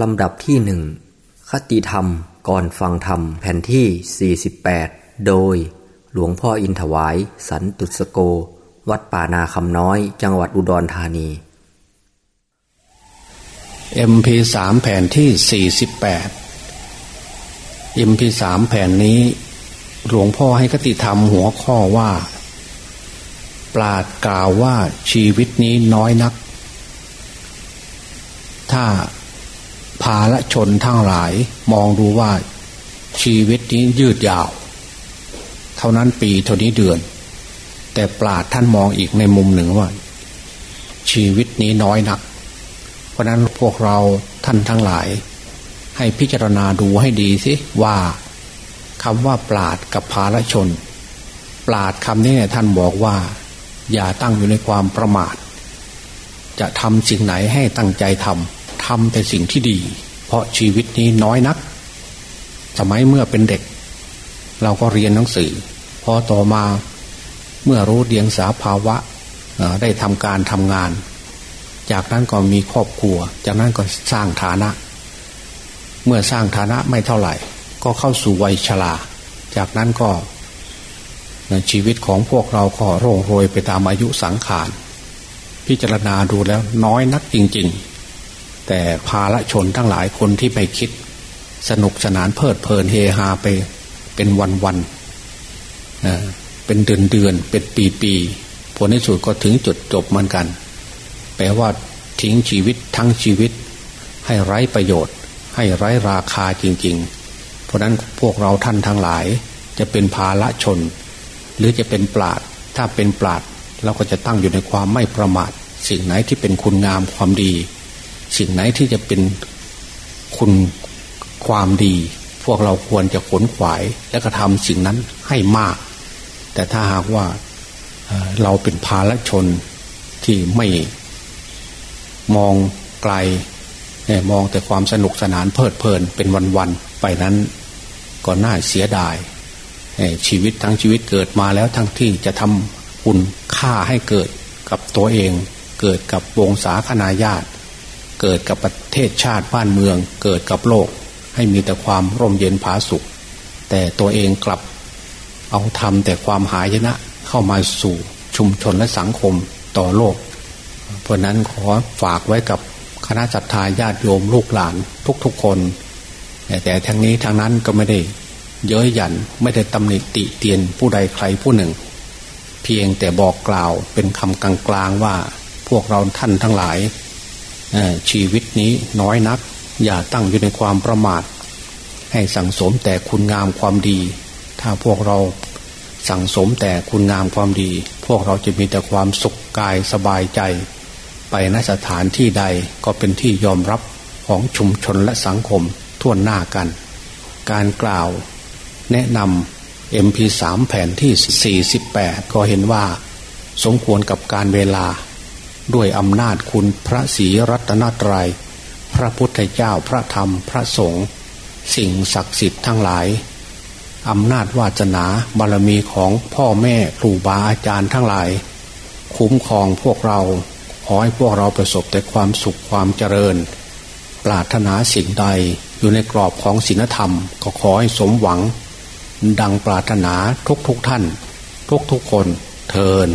ลำดับที่หนึ่งคติธรรมก่อนฟังธรรมแผ่นที่ 48 โดย หลวงพ่ออินถวาย สันตุสโก วัดป่านาคำน้อย จังหวัดอุดรธานี MP3 แผ่นที่ 48 MP3 แผ่นนี้ หลวงพ่อให้คติธรรมหัวข้อว่า ปราดกล่าวว่าชีวิตนี้น้อยนัก ถ้า ภาละชนทั้งหลายมองดูว่าชีวิตนี้ยืดยาว เท่านั้นปีเท่านี้เดือน แต่ปราดท่านมองอีกในมุมหนึ่งว่า ชีวิตนี้น้อยนัก เพราะนั้นพวกเราท่านทั้งหลาย ให้พิจารณาดูให้ดีสิว่าคำว่าปราดกับภาละชน ปราดคำนี้เนี่ยท่านบอกว่า อย่าตั้งอยู่ในความประมาท จะทำสิ่งไหนให้ตั้งใจทำ ทำแต่สิ่งที่ดี เพราะชีวิตนี้น้อยนัก สมัยเมื่อเป็นเด็ก เราก็เรียนหนังสือ พอต่อมาเมื่อรู้เดียงสาภาวะได้ทำการทำงาน จากนั้นก็มีครอบครัว จากนั้นก็สร้างฐานะ เมื่อสร้างฐานะไม่เท่าไหร่ ก็เข้าสู่วัยชราจากนั้นก็ชีวิตของพวกเราก็โร่งโรยไปตามอายุสังขารพิจารณาดูแล้วน้อยนักจริงๆ แต่ภาละชนทั้งหลายคนที่ไปคิด สนุกสนานเพลิดเพลินเฮฮาไปเป็นวันวันเป็นเดือนเดือนเป็นปีปีผลในสุดก็ถึงจุดจบเหมือนกัน แปลว่าทิ้งชีวิตทั้งชีวิต ให้ไร้ประโยชน์ ให้ไร้ราคาจริง ๆ เพราะนั้นพวกเราท่านทั้งหลาย จะเป็นภาละชน หรือจะเป็นปราดถ้าเป็นปราดเราก็จะตั้งอยู่ในความไม่ประมาท สิ่งไหนที่เป็นคุณงามความดี สิ่งไหนที่จะเป็นคุณความดี พวกเราควรจะขนขวายและกระทำสิ่งนั้นให้มาก แต่ถ้าหากว่าเราเป็นภาลชนที่ไม่มองไกลมองแต่ความสนุกสนานเพลิดเพลินเป็นวันๆไปนั้นก็น่าเสียดายชีวิตทั้งชีวิตเกิดมาแล้วทั้งที่จะทำคุณค่าให้เกิดกับตัวเอง เกิดกับวงศาคณาญาติ เกิดกับประเทศชาติบ้านเมือง เกิดกับโลก ให้มีแต่ความร่มเย็นผาสุข แต่ตัวเองกลับเอาทำแต่ความหายนะเข้ามาสู่ชุมชนและสังคมต่อโลก เพราะนั้นขอฝากไว้กับคณะจัตตาญาติโยมลูกหลานทุกๆคน แต่ทั้งนี้ทั้งนั้นก็ไม่ได้เย้ยหยันไม่ได้ตำหนิติเตียนผู้ใดใครผู้หนึ่ง เพียงแต่บอกกล่าวเป็นคำกลางๆว่าพวกเราท่านทั้งหลาย ชีวิตนี้น้อยนัก อย่าตั้งอยู่ในความประมาท ให้สั่งสมแต่คุณงามความดี ถ้าพวกเราสั่งสมแต่คุณงามความดี พวกเราจะมีแต่ความสุขกายสบายใจ ไปนสถานที่ใดก็เป็นที่ยอมรับของชุมชนและสังคมทั่วหน้ากัน การกล่าวแนะนำ MP3 แผ่นที่ 48 ก็เห็นว่า สมควรกับการเวลา ด้วยอำนาจคุณพระศรีรัตนตรยัย พระพุทธเจ้าพระธรรมพระสงฆ์สิ่งศักดิ์สิทธิ์ทั้งหลายอำนาจวาจนาบารมีของพ่อแม่ครูบาอาจารย์ทั้งหลาย คุ้มครองพวกเราขอให้พวกเราประสบแต่ความสุขความเจริญ ปรารถนาสิ่งใดอยู่ในกรอบของศีลธรรม ก็ขอให้สมหวัง ดังปรารถนาทุกทุกท่าน ทุกทุกคนเทิน